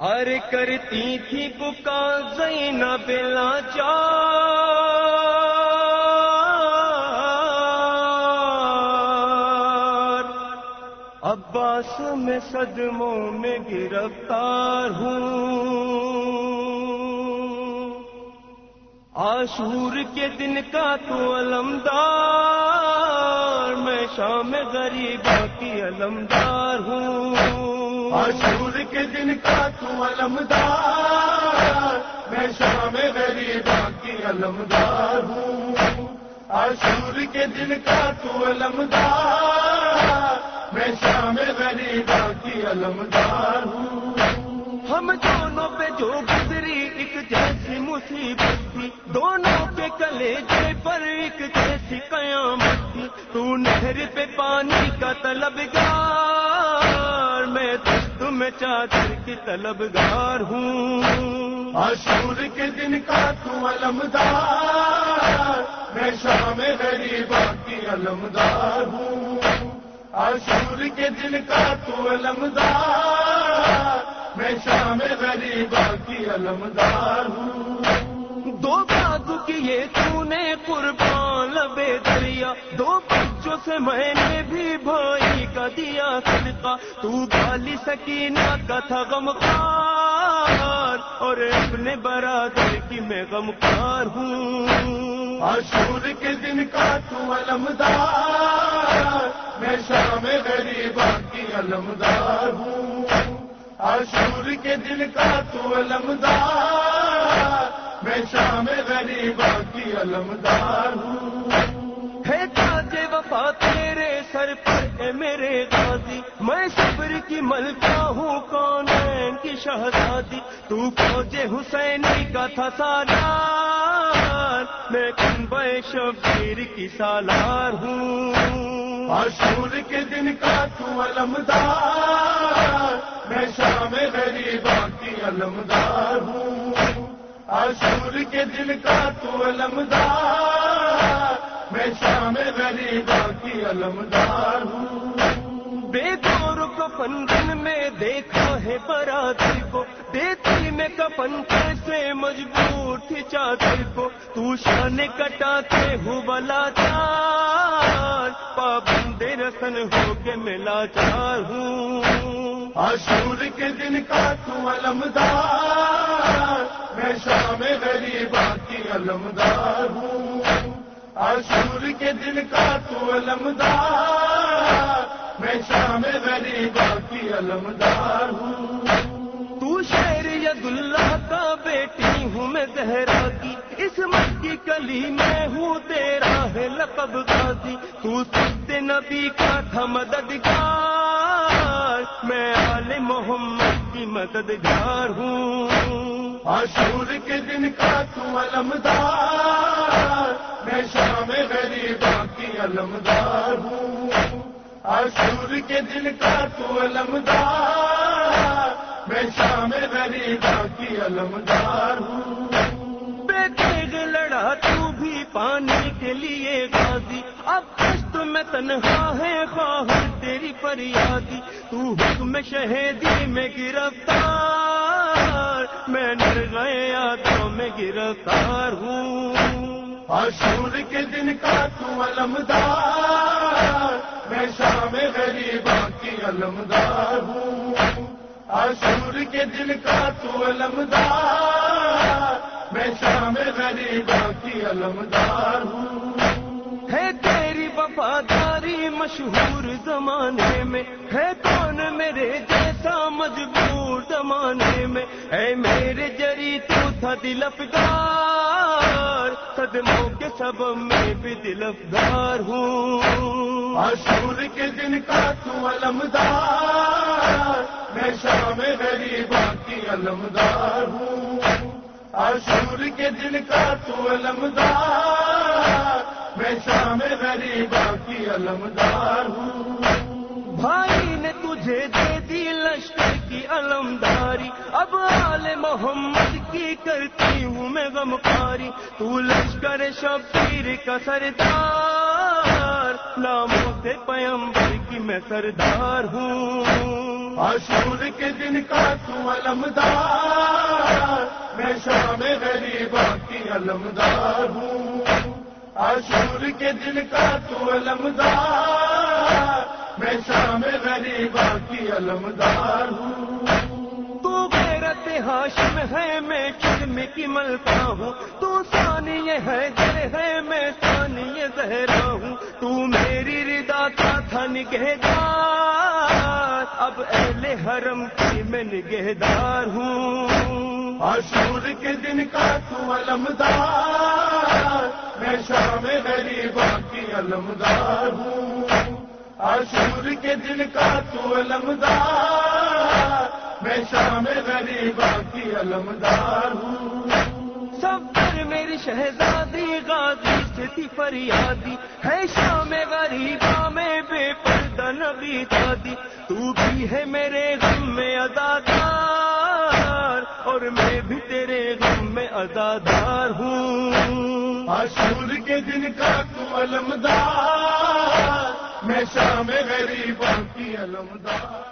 ارے کرتی تھی بکا زینا بلا چار عباس میں صدموں میں گرفتار ہوں۔ آشور کے دن کا تو علمدار میں شام غریب کی علمدار ہوں۔ آشور کے دن کا تو علمدار، میں شام غریب کی علمدار ہوں۔ آشور کے دن کا تو علمدار، میں شام غریب کی علمدار ہوں۔ ہم دونوں پہ جو گزری، ایک جیسی مصیبت تھی۔ دونوں کے کلے جے پر ایک جیسی قیامت تھی۔ تو نہر پہ پانی کا طلبگار میں میں چادر کی طلبگار ہوں۔ اشور کے دن کا تو علمدار میں شام غریبا کی علمدار ہوں۔ اشور کے دن کا تو علمدار میں شام غریبا کی علمدار ہوں۔ دو بازو کیے تو نے قربان لبے دریا دو بچوں سے میں نے بھی کا دیا صدقہ تو بالی سکینہ کا تھا غم خار اور اپنے برادر کی میں غم خار ہوں۔ اشور کے دن کا تو علمدار میں شام غریبا کی علمدار ہوں۔ اشور کے دل کا تو علمدار میں شام غریبا کی علمدار ہوں۔ وفا تیرے سر پر، اے میرے غازی، میں صبر کی ملکہ ہوں، کون کی شہزادی؟ تو فوج حسینی کا تھا سالار، میں کنبے شبیر کی سالار ہوں۔ اشور کے دن کا تو علمدار میں شام غریبا کی علمدار ہوں۔ اشور کے دن کا تو علمدار میں شام غریبا کی علمدار ہوں بے دور کفن دن میں دیکھا ہے برادری کو، دیتی میں کفن کیسے مجبور تھی چادر کو۔ تو شان کٹاتے ہو بلا چار پابند رسن ہو کے ملا چار ہوں۔ اشور کے دن کا تو علمدار، میں شام غریبا کی علمدار ہوں۔ اشور کے دن کا تو علمدار، میں شام غریبا کی علمدار ہوں۔ تو شہر ید اللہ کا بیٹی ہوں میں زہرا کی۔ اس مکی کلی میں ہوں تیرا ہے لقب غازی۔ تو سد نبی کا تھا مددگار، میں آل محمد کی مددگار ہوں۔ اشور کے دن کا تو علمدار، میں شام غریبا کی علمدار ہوں۔ اشور کے دن کا تو علمدار، میں شام غریبا کی علمدار ہوں۔ بیٹے لڑا تو بھی پانی کے لیے غازی۔ اب کشت میں تنہا ہے خواہ تیری فریادی۔ تو حکم شہیدی میں گرفتار۔ میں نر گئے یادوں میں گرفتار ہوں۔ اشور کے دن کا تو علمدار میں شام غریبا کی علمدار ہوں۔ اشور کے دن کا تو علمدار میں شام غریبا کی علمدار ہوں۔ وفاداری مشہور زمانے میں ہے کون میرے جیسا مجبور زمانے میں؟ اے میرے جری، تو تھا دل افگار، صدموں کے سب میں بھی دل افگار ہوں۔ اشور کے دن کا تو علمدار، میں شام غریبا کی علمدار ہوں۔ اشور کے دن کا تو علمدار میں شام غریبا کی علمدار ہوں۔ بھائی نے تجھے دے دی لشکر کی علمداری اب آل محمد کی کرتی ہوں میں غمخاری تو لشکر شبیر کا سردار ناموں سے پیمبر کی میں سردار ہوں۔ آشور کے دن کا تو علمدار میں شام غریبا کی علمدار ہوں۔ آشور کے دن کا تو علمدار میں شام غریبا کی علمدار ہوں۔ غیرت ہاشم ہے میں چلم کی ملتا ہوں۔ تو سانی ہے جر ہے میں سانی زہرا ہوں۔ تو میری ردا کا تھا نگہدار اب اہل حرم کی میں نگہدار ہوں۔ آشور کے دن کا تو علمدار میں شام غریبا کی علمدار ہوں۔ آشور کے دن کا تو علمدار۔ میں شام غریبا کی علمدار ہوں۔ سب پر میری شہزادی غازی سے تھی فریادی۔ ہے شام غریبا میں بے پردہ نبی دادی۔ تو بھی ہے میرے ہوں کے دن کا تو علمدار میں شام غریبوں کی علمدار